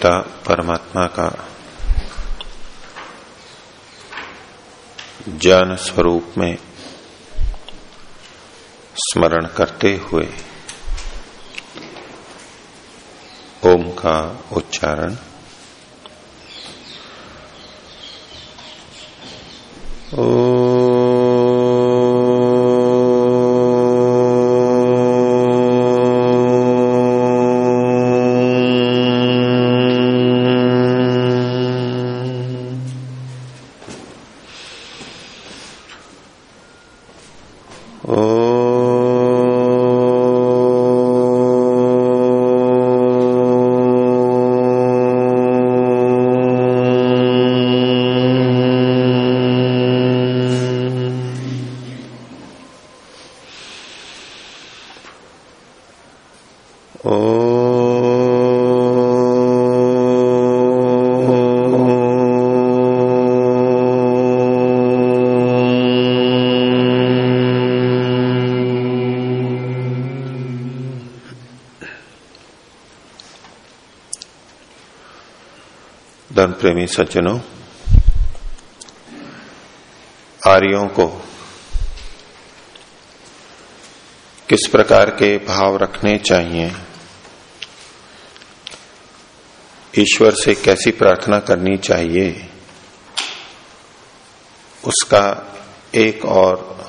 पिता परमात्मा का ज्ञान स्वरूप में स्मरण करते हुए ओम का उच्चारण ओ धर्म प्रेमी सज्जनों, आर्यों को किस प्रकार के भाव रखने चाहिए? ईश्वर से कैसी प्रार्थना करनी चाहिए? उसका एक और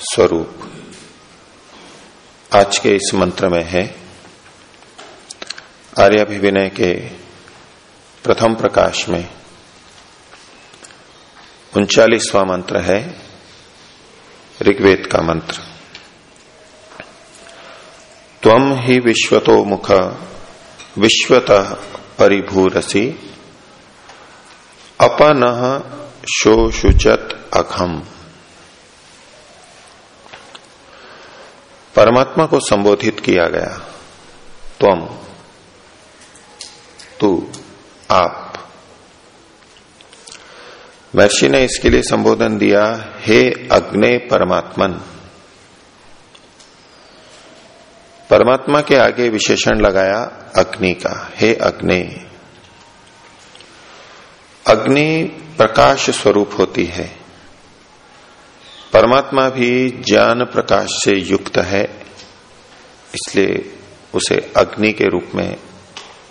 स्वरूप आज के इस मंत्र में है। आर्याभिविनय के प्रथम प्रकाश में। उनचालीसवां मंत्र है, ऋग्वेद का मंत्र। तम ही विश्वतो मुख, विश्वत परिभूरसी, अपन शोषुचत अखम। परमात्मा को संबोधित किया गया त्वम तू आप। महर्षि ने इसके लिए संबोधन दिया, हे अग्ने परमात्मन, परमात्मा के आगे विशेषण लगाया अग्नि का। हे अग्नि अग्नि प्रकाश स्वरूप होती है। परमात्मा भी ज्ञान प्रकाश से युक्त है, इसलिए उसे अग्नि के रूप में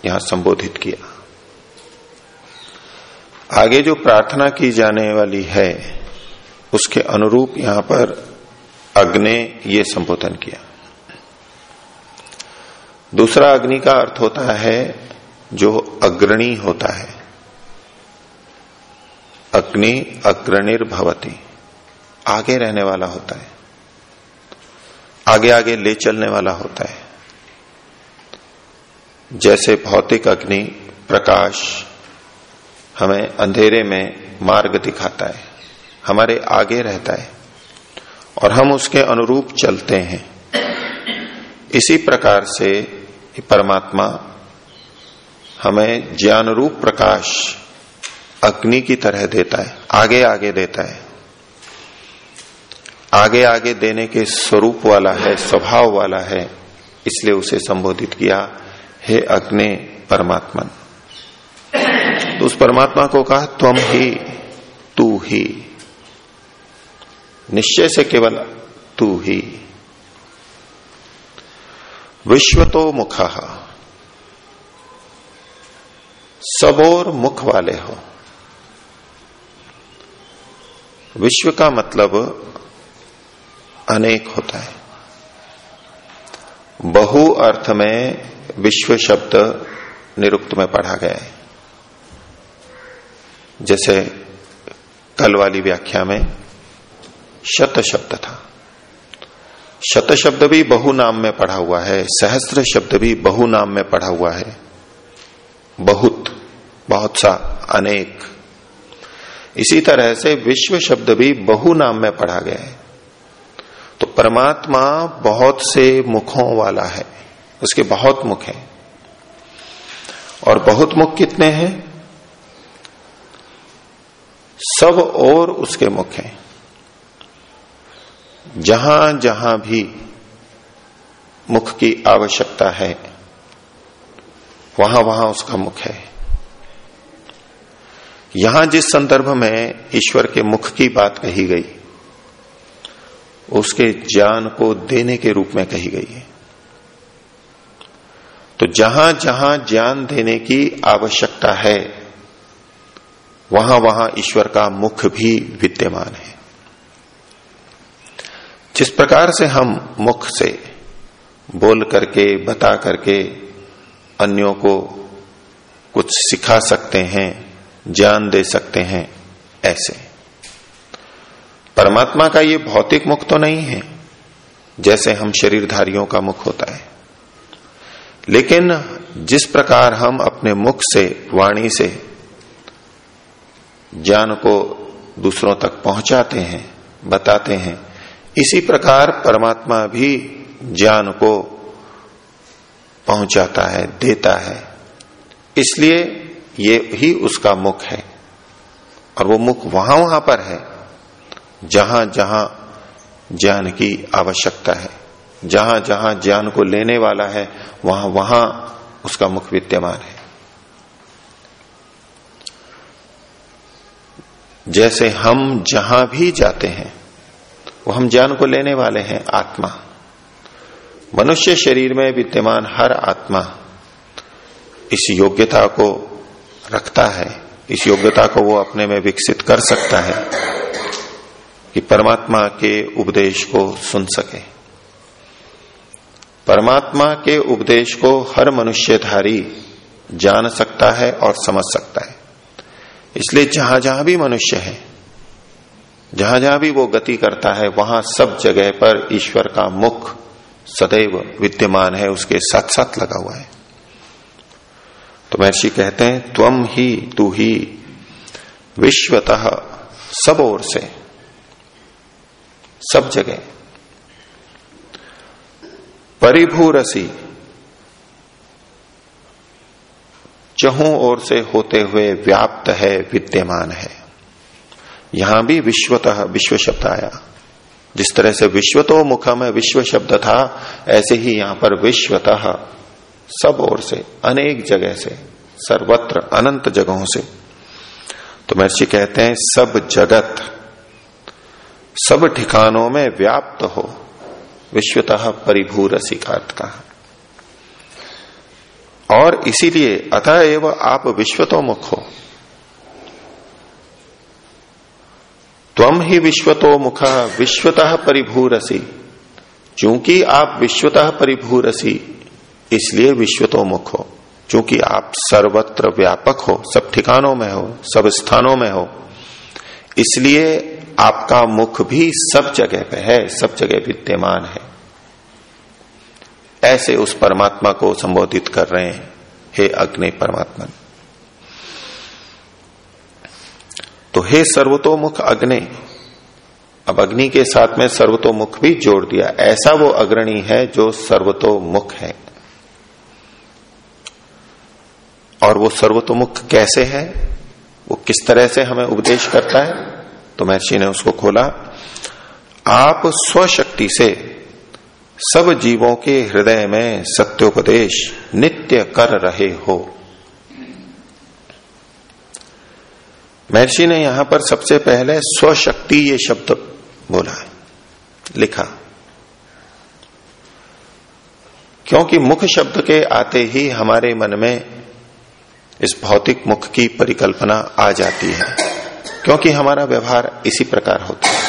यहाँ संबोधित किया। आगे जो प्रार्थना की जाने वाली है, उसके अनुरूप यहाँ पर अग्नि ये संबोधन किया। दूसरा अग्नि का अर्थ होता है, जो अग्रणी होता है। अग्नि अग्रणिर भवती, आगे रहने वाला होता है। आगे आगे ले चलने वाला होता है। जैसे भौतिक अग्नि, प्रकाश हमें अंधेरे में मार्ग दिखाता है, हमारे आगे रहता है, और हम उसके अनुरूप चलते हैं। इसी प्रकार से परमात्मा हमें ज्ञान रूप प्रकाश अग्नि की तरह देता है, आगे आगे देता है। आगे आगे देने के स्वरूप वाला है, स्वभाव वाला है, इसलिए उसे संबोधित किया, हे अग्नि परमात्मा तो उस परमात्मा को कहा, तुम ही, तू ही। निश्चय से केवल तू ही। विश्व तो मुख सबोर मुख वाले हो। विश्व का मतलब अनेक होता है। बहु अर्थ में विश्व शब्द निरुक्त में पढ़ा गया है। जैसे कल वाली व्याख्या में शत शब्द था। शत शब्द भी बहु नाम में पढ़ा हुआ है, सहस्त्र शब्द भी बहु नाम में पढ़ा हुआ है। बहुत बहुत सा, अनेक। इसी तरह से विश्व शब्द भी बहु नाम में पढ़ा गया है। तो परमात्मा बहुत से मुखों वाला है, उसके बहुत मुख हैं। और बहुत मुख कितने हैं? सब और उसके मुख हैं। जहाँ जहाँ भी मुख की आवश्यकता है, वहाँ वहाँ उसका मुख है। यहाँ जिस संदर्भ में ईश्वर के मुख की बात कही गई, उसके ज्ञान को देने के रूप में कही गई है। तो जहाँ जहाँ ज्ञान देने की आवश्यकता है वहाँ वहाँ ईश्वर का मुख भी विद्यमान है। जिस प्रकार से हम मुख से बोल करके, बता करके अन्यों को कुछ सिखा सकते हैं, ज्ञान दे सकते हैं, ऐसे। परमात्मा का ये भौतिक मुख तो नहीं है, जैसे हम शरीरधारियों का मुख होता है। लेकिन जिस प्रकार हम अपने मुख से, वाणी से ज्ञान को दूसरों तक पहुंचाते हैं, बताते हैं। इसी प्रकार परमात्मा भी ज्ञान को पहुंचाता है, देता है। इसलिए ये ही उसका मुख है। और वो मुख वहाँ वहाँ पर है, जहाँ जहाँ ज्ञान की आवश्यकता है। जहाँ जहाँ ज्ञान को लेने वाला है, वहाँ वहाँ उसका मुख विद्यमान है। जैसे हम जहाँ भी जाते हैं, वो हम ज्ञान को लेने वाले हैं, आत्मा। मनुष्य शरीर में विद्यमान हर आत्मा इस योग्यता को रखता है, इस योग्यता को वो अपने में विकसित कर सकता है कि परमात्मा के उपदेश को सुन सके। परमात्मा के उपदेश को हर मनुष्यधारी जान सकता है और समझ सकता है। इसलिए जहाँ जहाँ भी मनुष्य है, जहाँ जहाँ भी वो गति करता है, वहाँ सब जगह पर ईश्वर का मुख सदैव विद्यमान है, उसके साथ साथ लगा हुआ है। तो महर्षि कहते हैं त्वम ही, तू ही, विश्वतः सब ओर से, सब जगह, परिभूरसी चहु ओर से होते हुए व्याप्त है, विद्यमान है। यहाँ भी विश्वतः विश्व शब्द आया। जिस तरह से विश्व तो मुखम विश्व शब्द था, ऐसे ही यहाँ पर विश्वतः सब ओर से, अनेक जगह से, सर्वत्र, अनंत जगहों से। तो महर्षि कहते हैं, सब जगत, सब ठिकानों में व्याप्त हो, विश्वतः परिभू रसिकार्थ का और इसीलिए अतः एवं आप विश्वतो मुख हो। त्वम ही विश्वतो मुख विश्वतः परिभूरसी। चूँकि आप विश्वतः परिभूरसी, इसलिए विश्वतो मुख हो। चूँकि आप सर्वत्र व्यापक हो, सब ठिकानों में हो, सब स्थानों में हो, इसलिए आपका मुख भी सब जगह पे है, सब जगह विद्यमान है। ऐसे उस परमात्मा को संबोधित कर रहे हैं, हे अग्नि परमात्मा। तो हे सर्वतोमुख अग्नि, अब अग्नि के साथ में सर्वतोमुख भी जोड़ दिया। ऐसा वो अग्रणी है जो सर्वतोमुख है। और वो सर्वतोमुख कैसे है? वो किस तरह से हमें उपदेश करता है? तो महर्षि ने उसको खोला, आप स्वशक्ति से सब जीवों के हृदय में सत्योपदेश नित्य कर रहे हो। महर्षि ने यहाँ पर सबसे पहले स्वशक्ति ये शब्द बोला है लिखा। क्योंकि मुख शब्द के आते ही हमारे मन में इस भौतिक मुख की परिकल्पना आ जाती है, क्योंकि हमारा व्यवहार इसी प्रकार होता है।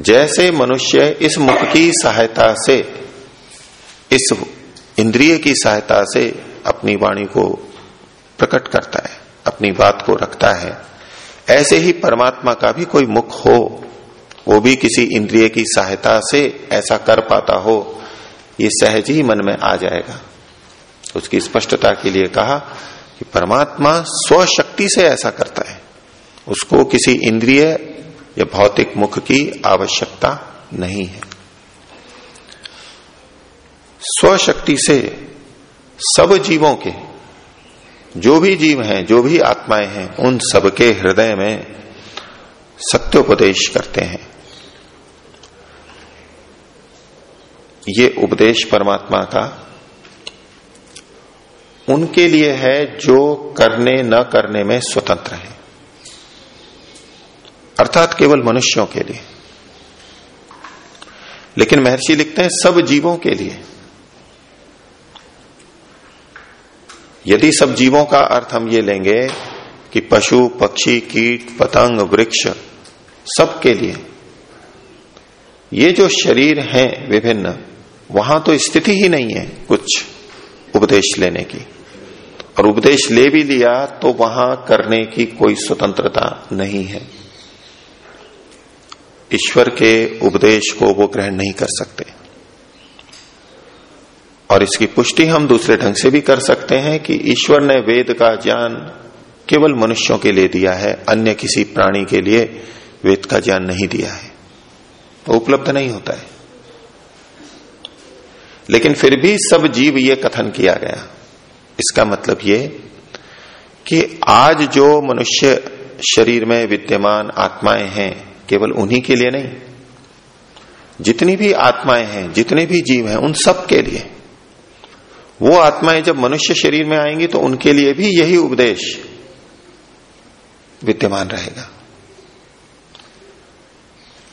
जैसे मनुष्य इस मुख की सहायता से, इस इंद्रिय की सहायता से अपनी वाणी को प्रकट करता है, अपनी बात को रखता है, ऐसे ही परमात्मा का भी कोई मुख हो, वो भी किसी इंद्रिय की सहायता से ऐसा कर पाता हो, ये सहज ही मन में आ जाएगा। उसकी स्पष्टता के लिए कहा कि परमात्मा स्वशक्ति से ऐसा करता है। उसको किसी इंद्रिय या भौतिक मुख की आवश्यकता नहीं है। स्वशक्ति से सब जीवों के, जो भी जीव हैं, जो भी आत्माएँ हैं, उन सबके हृदय में सत्योपदेश करते हैं। ये उपदेश परमात्मा का उनके लिए है जो करने न करने में स्वतंत्र है। अर्थात केवल मनुष्यों के लिए। लेकिन महर्षि लिखते हैं, सब जीवों के लिए। यदि सब जीवों का अर्थ हम ये लेंगे कि पशु, पक्षी, कीट, पतंग, वृक्ष सबके लिए, ये जो शरीर हैं विभिन्न, वहाँ तो स्थिति ही नहीं है कुछ उपदेश लेने की। और उपदेश ले भी लिया तो वहाँ करने की कोई स्वतंत्रता नहीं है। ईश्वर के उपदेश को वो ग्रहण नहीं कर सकते। और इसकी पुष्टि हम दूसरे ढंग से भी कर सकते हैं कि ईश्वर ने वेद का ज्ञान केवल मनुष्यों के लिए दिया है, अन्य किसी प्राणी के लिए वेद का ज्ञान नहीं दिया है। वो उपलब्ध नहीं होता है। लेकिन फिर भी सब जीव ये कथन किया गया। इसका मतलब ये कि आज जो मनुष्य शरीर में विद्यमान आत्माएँ हैं केवल उन्हीं के लिए नहीं। जितनी भी आत्माएँ हैं, जितने भी जीव हैं, उन सब के लिए। वो आत्माएँ जब मनुष्य शरीर में आएँगी तो उनके लिए भी यही उपदेश विद्यमान रहेगा।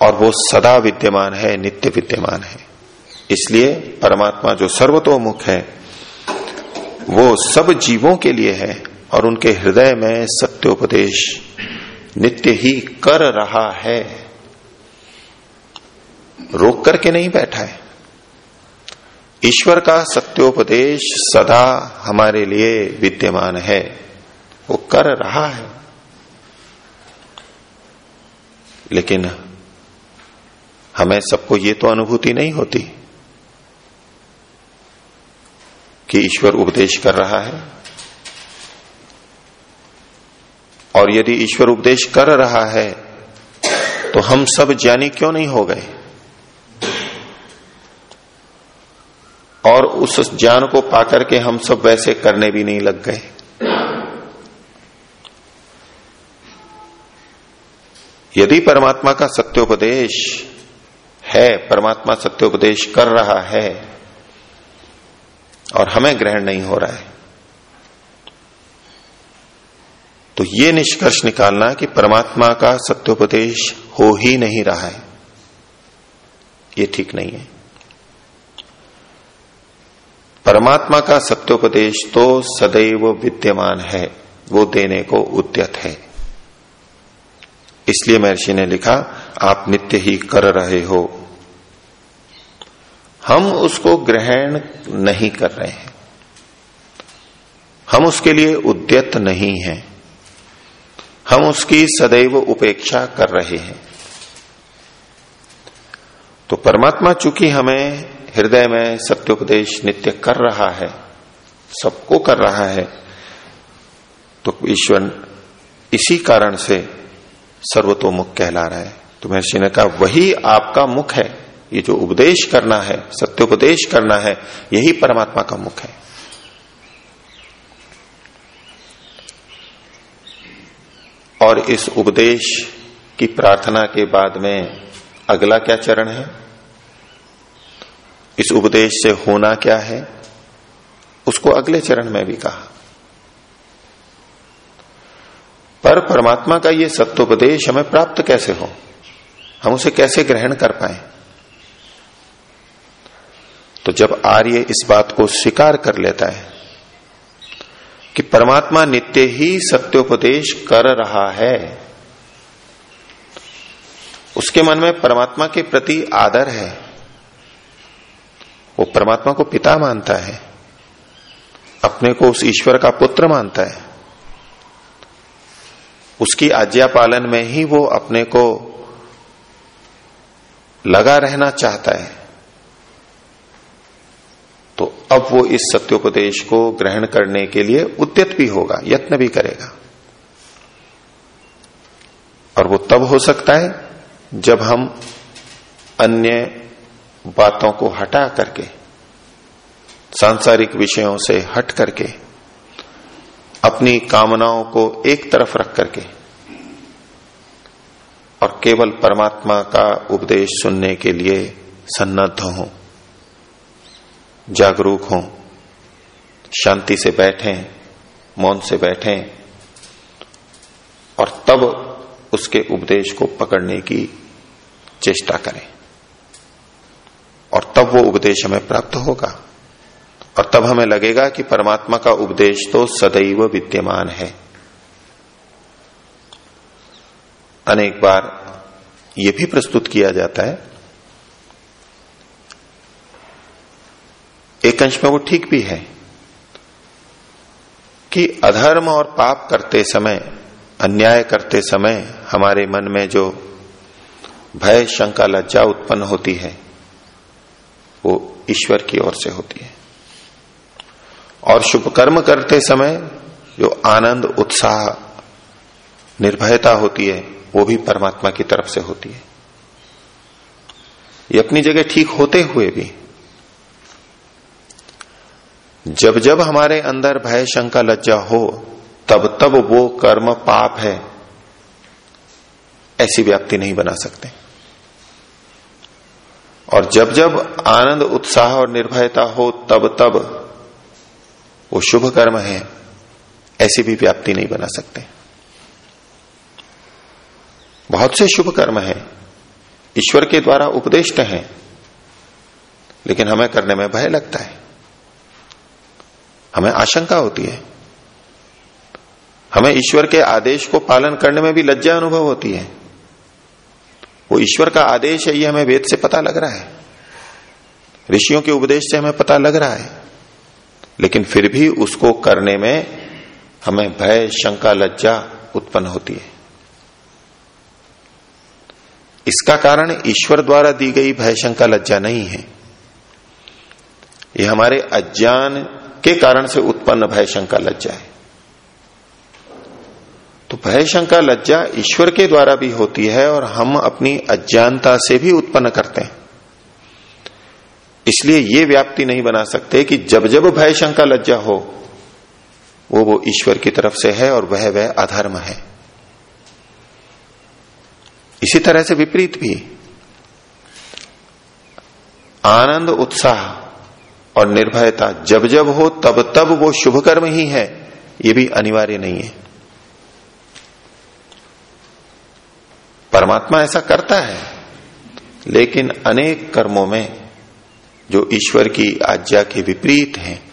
और वो सदा विद्यमान है, नित्य विद्यमान है। इसलिए परमात्मा जो सर्वतोमुख है, वो सब जीवों के लिए है, और उनके हृदय में सत्योपदेश नित्य ही कर रहा है। रोक करके नहीं बैठा है। ईश्वर का सत्योपदेश सदा हमारे लिए विद्यमान है। वो कर रहा है। लेकिन हमें सबको ये तो अनुभूति नहीं होती कि ईश्वर उपदेश कर रहा है। और यदि ईश्वर उपदेश कर रहा है तो हम सब ज्ञानी क्यों नहीं हो गए? और उस ज्ञान को पाकर के हम सब वैसे करने भी नहीं लग गए। यदि परमात्मा का सत्योपदेश है, परमात्मा सत्योपदेश कर रहा है, और हमें ग्रहण नहीं हो रहा है तो ये निष्कर्ष निकालना कि परमात्मा का सत्योपदेश हो ही नहीं रहा है। ये ठीक नहीं है। परमात्मा का सत्योपदेश तो सदैव विद्यमान है, वो देने को उद्यत है। इसलिए महर्षि ने लिखा, आप नित्य ही कर रहे हो। हम उसको ग्रहण नहीं कर रहे हैं। हम उसके लिए उद्यत नहीं हैं। हम उसकी सदैव उपेक्षा कर रहे हैं। तो परमात्मा चूँकि हमें हृदय में सत्योपदेश नित्य कर रहा है, सबको कर रहा है तो ईश्वर इसी कारण से सर्वतोमुख कहला रहा है। तो महर्षि ने कहा, वही आपका मुख है। ये जो उपदेश करना है, सत्योपदेश करना है, यही परमात्मा का मुख है। और इस उपदेश की प्रार्थना के बाद में अगला क्या चरण है? इस उपदेश से होना क्या है? उसको अगले चरण में भी कहा। पर परमात्मा का ये सत्योपदेश हमें प्राप्त कैसे हो? हम उसे कैसे ग्रहण कर पाए? तो जब आर्य इस बात को स्वीकार कर लेता है कि परमात्मा नित्य ही सत्योपदेश कर रहा है। उसके मन में परमात्मा के प्रति आदर है। वो परमात्मा को पिता मानता है। अपने को उस ईश्वर का पुत्र मानता है। उसकी आज्ञा पालन में ही वो अपने को लगा रहना चाहता है। अब वो इस सत्योपदेश को ग्रहण करने के लिए उद्यत भी होगा, यत्न भी करेगा। और वो तब हो सकता है जब हम अन्य बातों को हटा करके, सांसारिक विषयों से हट करके, अपनी कामनाओं को एक तरफ़ रख करके, और केवल परमात्मा का उपदेश सुनने के लिए सन्नद्ध हों। जागरूक हों, शांति से बैठें, मौन से बैठें, और तब उसके उपदेश को पकड़ने की चेष्टा करें। और तब वो उपदेश हमें प्राप्त होगा। और तब हमें लगेगा कि परमात्मा का उपदेश तो सदैव विद्यमान है। अनेक बार यह भी प्रस्तुत किया जाता है एक अंश में वो ठीक भी है कि अधर्म और पाप करते समय, अन्याय करते समय हमारे मन में जो भय, शंका, लज्जा उत्पन्न होती है, वो ईश्वर की ओर से होती है। और शुभ कर्म करते समय जो आनंद, उत्साह, निर्भयता होती है, वो भी परमात्मा की तरफ़ से होती है। ये अपनी जगह ठीक होते हुए भी जब जब हमारे अंदर भय शंका लज्जा हो, तब तब वो कर्म पाप है। ऐसी व्याप्ति नहीं बना सकते। और जब जब आनंद, उत्साह और निर्भयता हो, तब तब वो शुभ कर्म है। ऐसी भी व्याप्ति नहीं बना सकते। बहुत से शुभ कर्म है। ईश्वर के द्वारा उपदेष्ट हैं। लेकिन हमें करने में भय लगता है। हमें आशंका होती है। हमें ईश्वर के आदेश को पालन करने में भी लज्जा अनुभव होती है। वो ईश्वर का आदेश है, ये हमें वेद से पता लग रहा है। ऋषियों के उपदेश से हमें पता लग रहा है। लेकिन फिर भी उसको करने में हमें भय, शंका, लज्जा उत्पन्न होती है। इसका कारण ईश्वर द्वारा दी गई भय, शंका, लज्जा नहीं है। ये हमारे अज्ञान के कारण से उत्पन्न भय शंका लज्जा है। तो भय शंका लज्जा ईश्वर के द्वारा भी होती है और हम अपनी अज्ञानता से भी उत्पन्न करते हैं। इसलिए ये व्याप्ति नहीं बना सकते कि जब जब भय शंका लज्जा हो, वो वो ईश्वर की तरफ़ से है और वह वह अधर्म है। इसी तरह से विपरीत भी। आनंद, उत्साह और निर्भयता जब जब हो, तब तब वो शुभ कर्म ही है। ये भी अनिवार्य नहीं है। परमात्मा ऐसा करता है, लेकिन अनेक कर्मों में जो ईश्वर की आज्ञा के विपरीत हैं,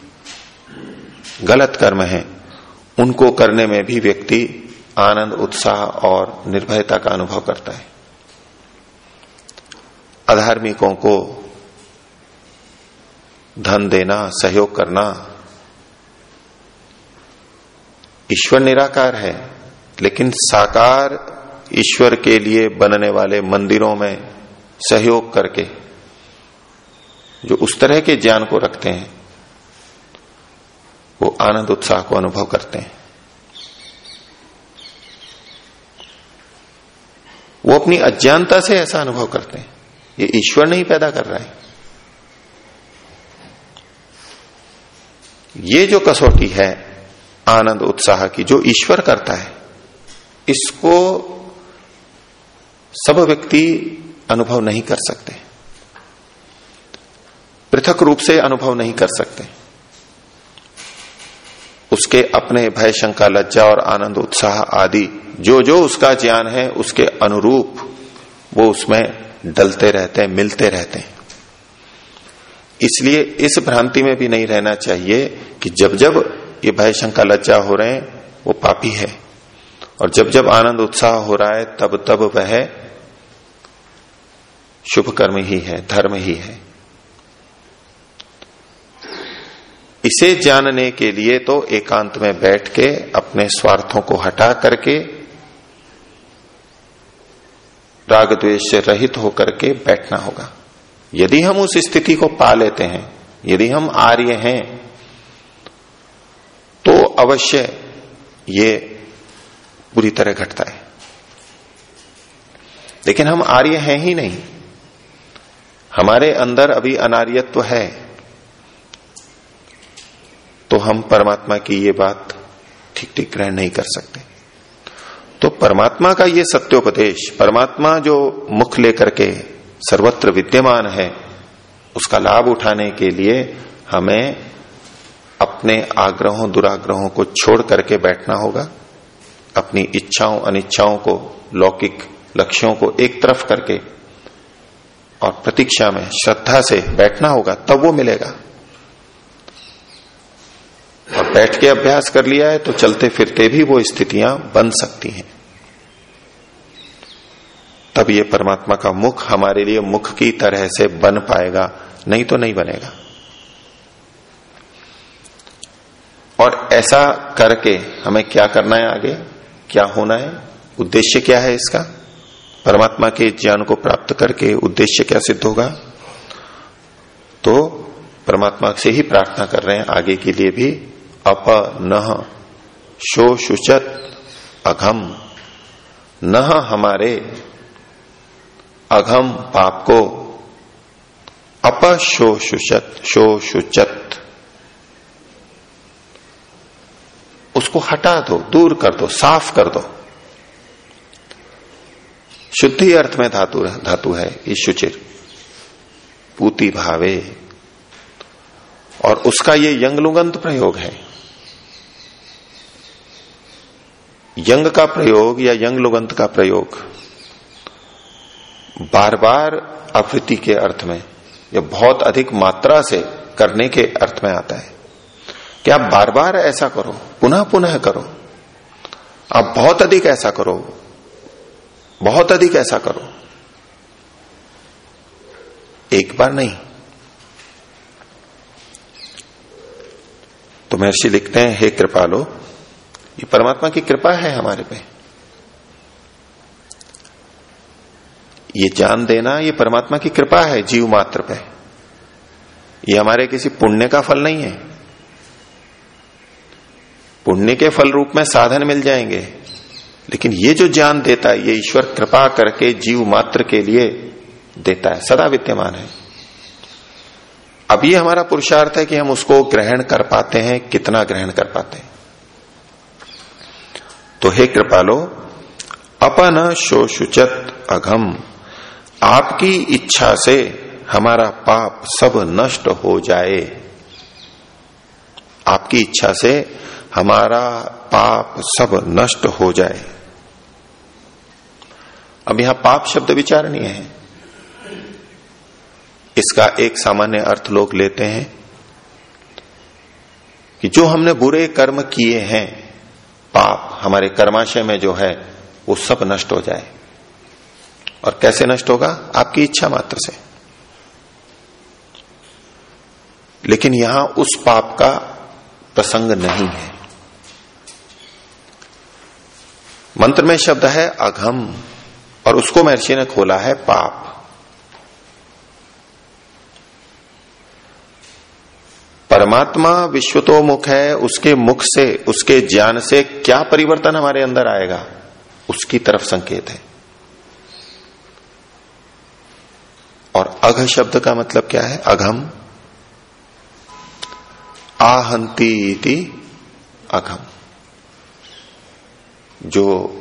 गलत कर्म हैं, उनको करने में भी व्यक्ति आनंद, उत्साह और निर्भयता का अनुभव करता है। अधार्मिकों को धन देना, सहयोग करना। ईश्वर निराकार है, लेकिन साकार ईश्वर के लिए बनने वाले मंदिरों में सहयोग करके, जो उस तरह के ज्ञान को रखते हैं, वो आनंद उत्साह को अनुभव करते हैं। वो अपनी अज्ञानता से ऐसा अनुभव करते हैं। ये ईश्वर नहीं पैदा कर रहा है। ये जो कसौटी है, आनंद उत्साह की, जो ईश्वर करता है, इसको सब व्यक्ति अनुभव नहीं कर सकते। पृथक रूप से अनुभव नहीं कर सकते। उसके अपने भय, शंका, लज्जा और आनंद, उत्साह आदि, जो जो उसका ज्ञान है, उसके अनुरूप वो उसमें डलते रहते हैं, मिलते रहते हैं। इसलिए इस भ्रांति में भी नहीं रहना चाहिए कि जब जब ये भय शंका लज्जा हो रहे हैं, वो पापी है। और जब जब आनंद उत्साह हो रहा है, तब तब वह शुभ कर्म ही है, धर्म ही है। इसे जानने के लिए तो एकांत में बैठ के अपने स्वार्थों को हटा करके राग द्वेष से रहित होकर के बैठना होगा। यदि हम उस स्थिति को पा लेते हैं, यदि हम आर्य हैं तो अवश्य ये बुरी तरह घटता है। लेकिन हम आर्य हैं ही नहीं। हमारे अंदर अभी अनार्यत्व है। तो हम परमात्मा की ये बात ठीक ठीक ग्रहण नहीं कर सकते। तो परमात्मा का ये सत्योपदेश, परमात्मा जो मुख लेकर के सर्वत्र विद्यमान है, उसका लाभ उठाने के लिए हमें अपने आग्रहों, दुराग्रहों को छोड़ करके बैठना होगा। अपनी इच्छाओं, अनिच्छाओं को, लौकिक लक्ष्यों को एक तरफ़ करके और प्रतीक्षा में, श्रद्धा से बैठना होगा, तब वो मिलेगा। और बैठ के अभ्यास कर लिया है तो चलते फिरते भी वो स्थितियाँ बन सकती हैं। तब ये परमात्मा का मुख हमारे लिए मुख की तरह से बन पाएगा, नहीं तो नहीं बनेगा। और ऐसा करके हमें क्या करना है आगे? क्या होना है? उद्देश्य क्या है इसका? परमात्मा के ज्ञान को प्राप्त करके उद्देश्य क्या सिद्ध होगा? तो परमात्मा से ही प्रार्थना कर रहे हैं, आगे के लिए भी अप न शो शुचत अघम। न हमारे अघम पाप को अपशोषुचत शोषुचत। उसको हटा दो, दूर कर दो, साफ़ कर दो। शुद्धि अर्थ में धातु धातु है ईशुचिर पूती भावे। और उसका ये यंगलुगंत प्रयोग है। यंग का प्रयोग या यंग लुगंत का प्रयोग। बार बार आवृत्ति के अर्थ में या बहुत अधिक मात्रा से करने के अर्थ में आता है। कि आप बार बार ऐसा करो पुनः पुनः करो। आप बहुत अधिक ऐसा करो, बहुत अधिक ऐसा करो। एक बार नहीं। तो महर्षि लिखते हैं, हे कृपालो, ये परमात्मा की कृपा है हमारे पे। ये जान देना, ये परमात्मा की कृपा है, जीव मात्र पे। ये हमारे किसी पुण्य का फल नहीं है। पुण्य के फल रूप में साधन मिल जाएँगे। लेकिन ये जो ज्ञान देता है, ये ईश्वर कृपा करके जीव मात्र के लिए देता है, सदा विद्यमान है। अब ये हमारा पुरुषार्थ है कि हम उसको ग्रहण कर पाते हैं, कितना ग्रहण कर पाते हैं। तो हे कृपालो, अपन शोषुचत अघम। आपकी इच्छा से हमारा पाप सब नष्ट हो जाए। आपकी इच्छा से हमारा पाप सब नष्ट हो जाए। अब यहाँ पाप शब्द विचारणीय है। इसका एक सामान्य अर्थ लोग लेते हैं कि जो हमने बुरे कर्म किए हैं, पाप हमारे कर्माशय में जो है, वो सब नष्ट हो जाए। और कैसे नष्ट होगा? आपकी इच्छा मात्र से। लेकिन यहाँ उस पाप का प्रसंग नहीं है। मंत्र में शब्द है अघम, और उसको महर्षि ने खोला है पाप। परमात्मा विश्व तो मुख है, उसके मुख से, उसके ज्ञान से क्या परिवर्तन हमारे अंदर आएगा? उसकी तरफ़ संकेत है। और अघ शब्द का मतलब क्या है? अघम। आहंती अघम। जो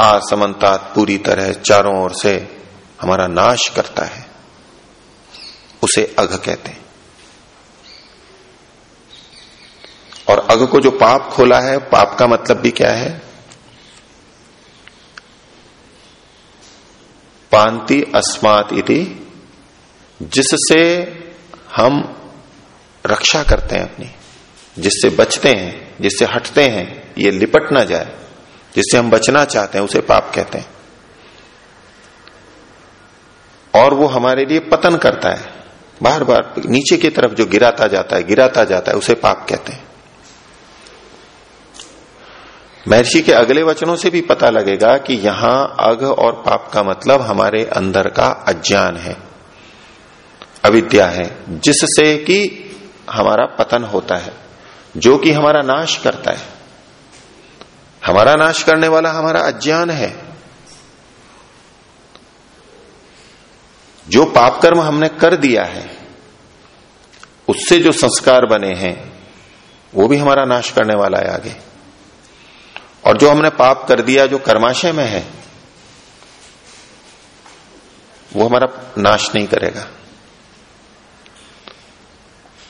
असमता पूरी तरह चारों ओर से हमारा नाश करता है, उसे अघ कहते हैं। और अघ को जो पाप खोला है, पाप का मतलब भी क्या है? पांति अस्मात इति, जिससे हम रक्षा करते हैं अपनी, जिससे बचते हैं, जिससे हटते हैं, ये लिपट ना जाए, जिससे हम बचना चाहते हैं, उसे पाप कहते हैं। और वो हमारे लिए पतन करता है। बार बार नीचे की तरफ़ जो गिराता जाता है, गिराता जाता है, उसे पाप कहते हैं। महर्षि के अगले वचनों से भी पता लगेगा कि यहाँ अघ और पाप का मतलब हमारे अंदर का अज्ञान है, अविद्या है, जिससे कि हमारा पतन होता है, जो कि हमारा नाश करता है। हमारा नाश करने वाला हमारा अज्ञान है। जो पाप कर्म हमने कर दिया है, उससे जो संस्कार बने हैं, वो भी हमारा नाश करने वाला है आगे। और जो हमने पाप कर दिया, जो कर्माशय में है, वो हमारा नाश नहीं करेगा।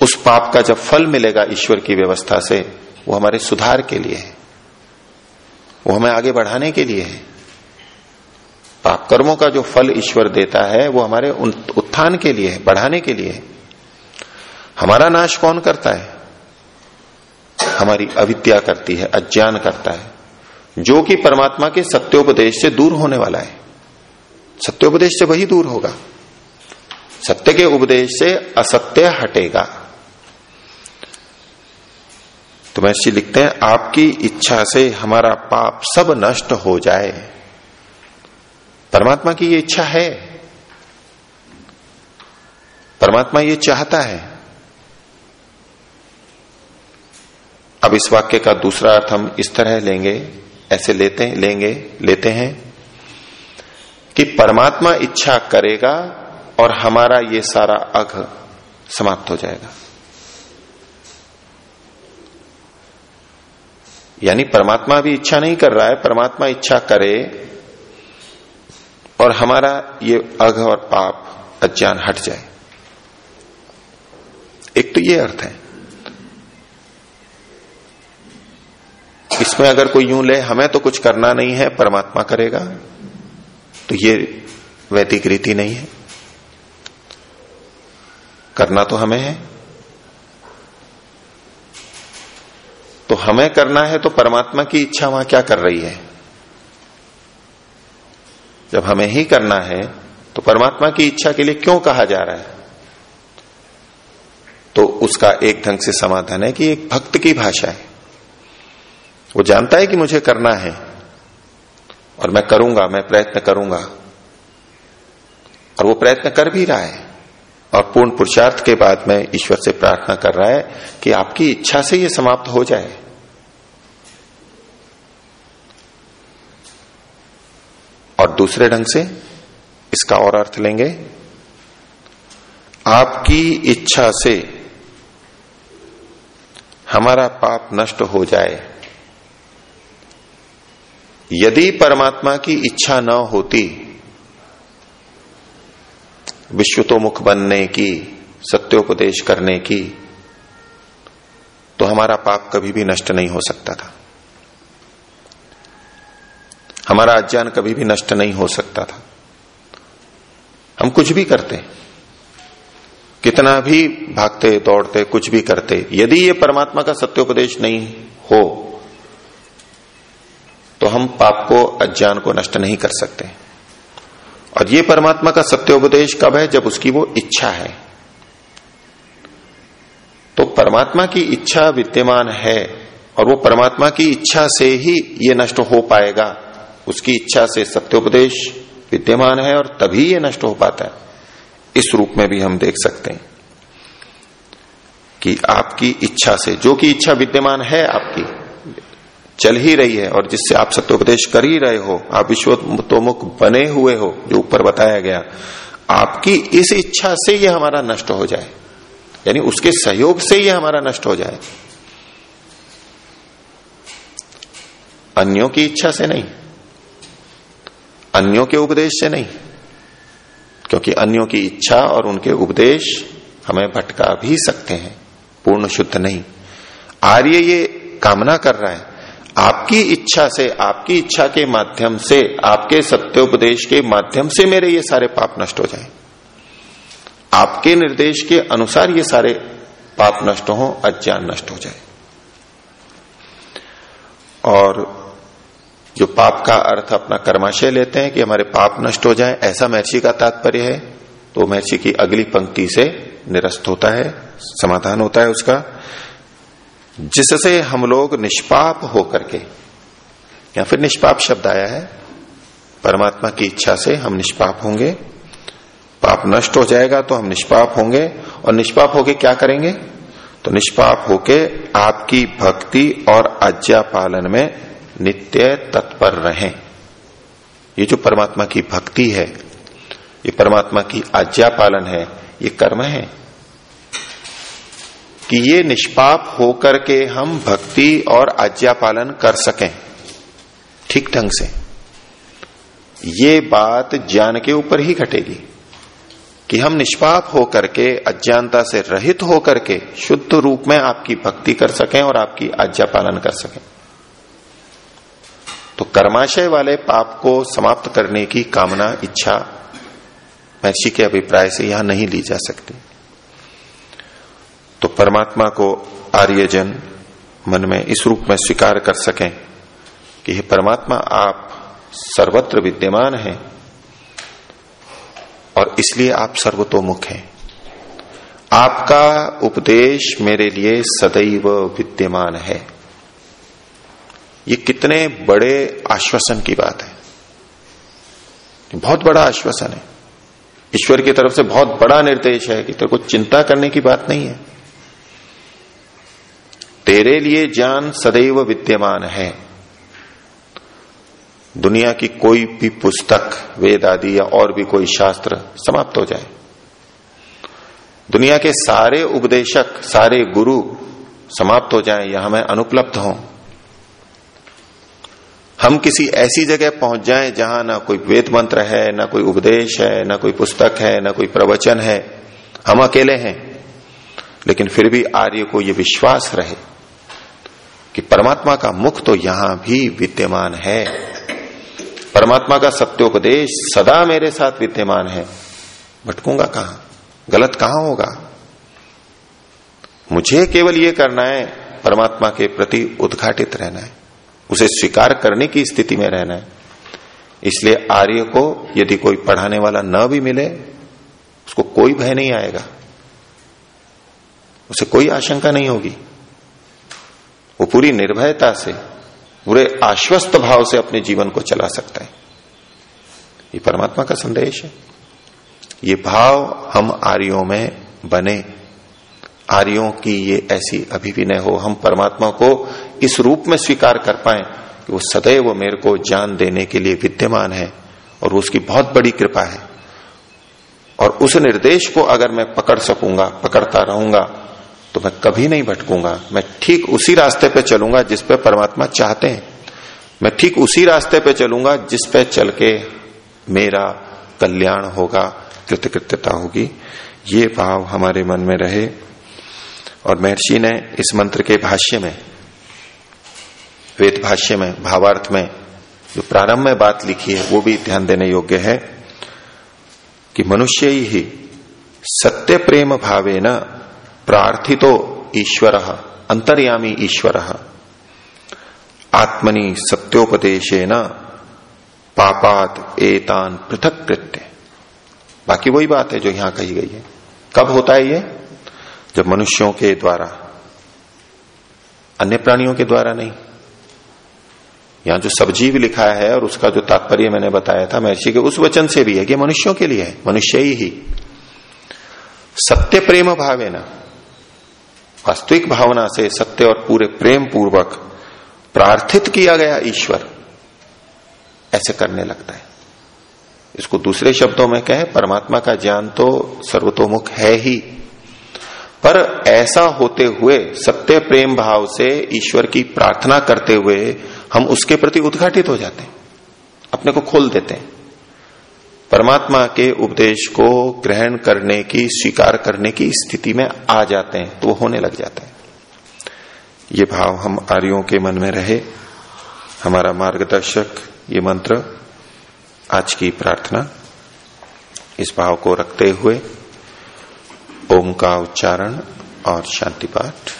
उस पाप का जब फल मिलेगा ईश्वर की व्यवस्था से, वो हमारे सुधार के लिए है। वो हमें आगे बढ़ाने के लिए है। पाप कर्मों का जो फल ईश्वर देता है, वो हमारे उत्थान के लिए है, बढ़ाने के लिए है। हमारा नाश कौन करता है? हमारी अविद्या करती है, अज्ञान करता है। जो कि परमात्मा के सत्योपदेश से दूर होने वाला है। सत्योपदेश से वही दूर होगा। सत्य के उपदेश से असत्य हटेगा। तो महर्षि लिखते हैं, आपकी इच्छा से हमारा पाप सब नष्ट हो जाए। परमात्मा की ये इच्छा है। परमात्मा ये चाहता है। अब इस वाक्य का दूसरा अर्थ हम इस तरह लेंगे। ऐसे लेते, लेंगे, लेते हैं कि परमात्मा इच्छा करेगा और हमारा ये सारा अघ समाप्त हो जाएगा। यानी परमात्मा भी इच्छा नहीं कर रहा है, परमात्मा इच्छा करे और हमारा ये अघ और पाप अज्ञान हट जाए। एक तो ये अर्थ है। इसमें अगर कोई यूँ ले, हमें तो कुछ करना नहीं है, परमात्मा करेगा। तो ये वैदिक रीति नहीं है। करना तो हमें है। तो हमें करना है तो परमात्मा की इच्छा वहाँ क्या कर रही है? जब हमें ही करना है तो परमात्मा की इच्छा के लिए क्यों कहा जा रहा है? तो उसका एक ढंग से समाधान है कि एक भक्त की भाषा है। वो जानता है कि मुझे करना है और मैं करूँगा, मैं प्रयत्न करूँगा। और वो प्रयत्न कर भी रहा है और पूर्ण पुरुषार्थ के बाद में ईश्वर से प्रार्थना कर रहा है कि आपकी इच्छा से ये समाप्त हो जाए। और दूसरे ढंग से इसका और अर्थ लेंगे। आपकी इच्छा से हमारा पाप नष्ट हो जाए। यदि परमात्मा की इच्छा न होती, विश्वतोमुख बनने की, सत्योपदेश करने की तो हमारा पाप कभी भी नष्ट नहीं हो सकता था। हमारा अज्ञान कभी भी नष्ट नहीं हो सकता था। हम कुछ भी करते, कितना भी भागते, दौड़ते, कुछ भी करते, यदि ये परमात्मा का सत्योपदेश नहीं हो तो हम पाप को, अज्ञान को नष्ट नहीं कर सकते। और ये परमात्मा का सत्योपदेश कब है? जब उसकी वो इच्छा है। तो परमात्मा की इच्छा विद्यमान है और वो परमात्मा की इच्छा से ही ये नष्ट हो पाएगा। उसकी इच्छा से सत्योपदेश विद्यमान है और तभी ये नष्ट हो पाता है। इस रूप में भी हम देख सकते हैं कि आपकी इच्छा से, जो की इच्छा विद्यमान है आपकी चल ही रही है और जिससे आप सत्योपदेश कर ही रहे हो, आप विश्वतोमुख बने हुए हो, जो ऊपर बताया गया, आपकी इस इच्छा से ये हमारा नष्ट हो जाए। यानी उसके सहयोग से ये हमारा नष्ट हो जाए। अन्यों की इच्छा से नहीं, अन्यों के उपदेश से नहीं, क्योंकि अन्यों की इच्छा और उनके उपदेश हमें भटका भी सकते हैं, पूर्ण शुद्ध नहीं। आर्य ये कामना कर रहा है आपकी इच्छा से, आपकी इच्छा के माध्यम से, आपके सत्योपदेश के माध्यम से मेरे ये सारे पाप नष्ट हो जाएँ। आपके निर्देश के अनुसार ये सारे पाप नष्ट हो, अज्ञान नष्ट हो जाए। और जो पाप का अर्थ अपना कर्माशय लेते हैं कि हमारे पाप नष्ट हो जाए, ऐसा महर्षि का तात्पर्य है। तो महर्षि की अगली पंक्ति से निरस्त होता है, समाधान होता है उसका। जिससे हम लोग निष्पाप होकर के, या फिर निष्पाप शब्द आया है, परमात्मा की इच्छा से हम निष्पाप होंगे। पाप नष्ट हो जाएगा तो हम निष्पाप होंगे, और निष्पाप होके क्या करेंगे? तो निष्पाप होके आपकी भक्ति और आज्ञा पालन में नित्य तत्पर रहें। ये जो परमात्मा की भक्ति है, ये परमात्मा की आज्ञा पालन है, ये कर्म है। कि ये निष्पाप होकर के हम भक्ति और आज्ञा पालन कर सकें। ठीक ढंग से। ये बात ज्ञान के ऊपर ही घटेगी कि हम निष्पाप होकर के, अज्ञानता से रहित होकर के, शुद्ध रूप में आपकी भक्ति कर सकें और आपकी आज्ञा पालन कर सकें। तो कर्माशय वाले पाप को समाप्त करने की कामना, इच्छा, महर्षि के अभिप्राय से यहाँ नहीं ली जा सकती। तो परमात्मा को आर्यजन मन में इस रूप में स्वीकार कर सकें कि हे परमात्मा, आप सर्वत्र विद्यमान हैं और इसलिए आप सर्वतोमुख हैं। आपका उपदेश मेरे लिए सदैव विद्यमान है। ये कितने बड़े आश्वासन की बात है। बहुत बड़ा आश्वासन है। ईश्वर की तरफ़ से बहुत बड़ा निर्देश है कि तेरे को चिंता करने की बात नहीं है। तेरे लिए ज्ञान सदैव विद्यमान है। दुनिया की कोई भी पुस्तक, वेद आदि या और भी कोई शास्त्र समाप्त हो जाए। दुनिया के सारे उपदेशक, सारे गुरु समाप्त हो जाएँ या हमें अनुपलब्ध हों। हम किसी ऐसी जगह पहुँच जाएँ जहाँ ना कोई वेद मंत्र है, ना कोई उपदेश है, ना कोई पुस्तक है, ना कोई प्रवचन है। हम अकेले हैं, लेकिन फिर भी आर्य को यह विश्वास रहे। कि परमात्मा का मुख तो यहाँ भी विद्यमान है। परमात्मा का सत्योपदेश सदा मेरे साथ विद्यमान है। भटकूँगा कहाँ? गलत कहाँ होगा? मुझे केवल यह करना है, परमात्मा के प्रति उद्घाटित रहना है। उसे स्वीकार करने की स्थिति में रहना है। इसलिए आर्य को यदि कोई पढ़ाने वाला न भी मिले, उसको कोई भय नहीं आएगा। उसे कोई आशंका नहीं होगी। वो पूरी निर्भयता से, पूरे आश्वस्त भाव से अपने जीवन को चला सकता है। ये परमात्मा का संदेश है। ये भाव हम आर्यों में बने। आर्यों की ये ऐसी अभी भी अभिविनय हो, हम परमात्मा को इस रूप में स्वीकार कर पाए कि वो सदैव मेरे को जान देने के लिए विद्यमान है और उसकी बहुत बड़ी कृपा है। और उस निर्देश को अगर मैं पकड़ सकूँगा, पकड़ता रहूँगा तो मैं कभी नहीं भटकूँगा। मैं ठीक उसी रास्ते पे चलूँगा जिस पे परमात्मा चाहते हैं। मैं ठीक उसी रास्ते पे चलूँगा जिस पे चल के मेरा कल्याण होगा कृतकृत्यता होगी। ये भाव हमारे मन में रहे। और महर्षि ने इस मंत्र के भाष्य में, वेद भाष्य में, भावार्थ में जो प्रारंभ में बात लिखी है, वो भी ध्यान देने योग्य है कि मनुष्य ही सत्य प्रेम भावे न प्रार्थितो ईश्वर, अंतर्यामी ईश्वर। आत्मनि सत्योपदेशे न पापात एतान पृथक कृत्य। बाकी वही बात है जो यहाँ कही गई है। कब होता है ये? जब मनुष्यों के द्वारा, अन्य प्राणियों के द्वारा नहीं। यहाँ जो सब्जीव लिखा है और उसका जो तात्पर्य मैंने बताया था महर्षि के, उस वचन से भी है कि मनुष्यों के लिए है, मनुष्य ही सत्य प्रेम भावे ना वास्तविक भावना से सत्य और पूरे प्रेम पूर्वक प्रार्थित किया गया ईश्वर ऐसे करने लगता है। इसको दूसरे शब्दों में कहें, परमात्मा का ज्ञान तो सर्वतोमुख है ही। पर ऐसा होते हुए, सत्य प्रेम भाव से ईश्वर की प्रार्थना करते हुए हम उसके प्रति उद्घाटित हो जाते हैं, अपने को खोल देते हैं। परमात्मा के उपदेश को ग्रहण करने की, स्वीकार करने की स्थिति में आ जाते हैं तो वो होने लग जाते हैं। ये भाव हम आर्यों के मन में रहे। हमारा मार्गदर्शक ये मंत्र आज की प्रार्थना। इस भाव को रखते हुए ओम का उच्चारण और शांति पाठ।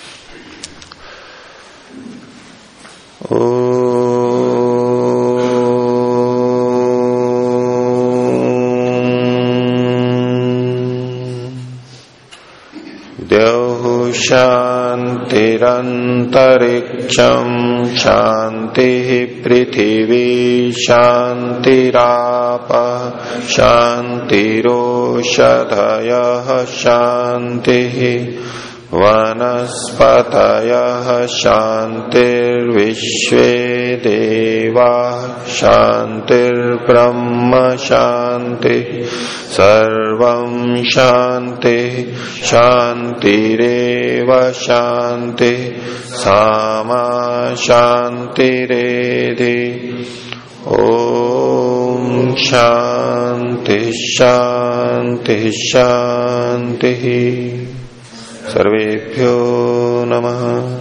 शांतिरंतरिक्षम शांति पृथिवी शांतिराप शांतिरोषधय शांति वनस्पतयः शान्तिर्विश्वे देवा शान्तिर्ब्रह्म शांति सर्वं शांति शान्तिरेव शान्ति सामा शान्तिरेधि ॐ शांति शांति शांति। सर्वेभ्यो नमः।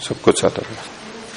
सब कुछ आता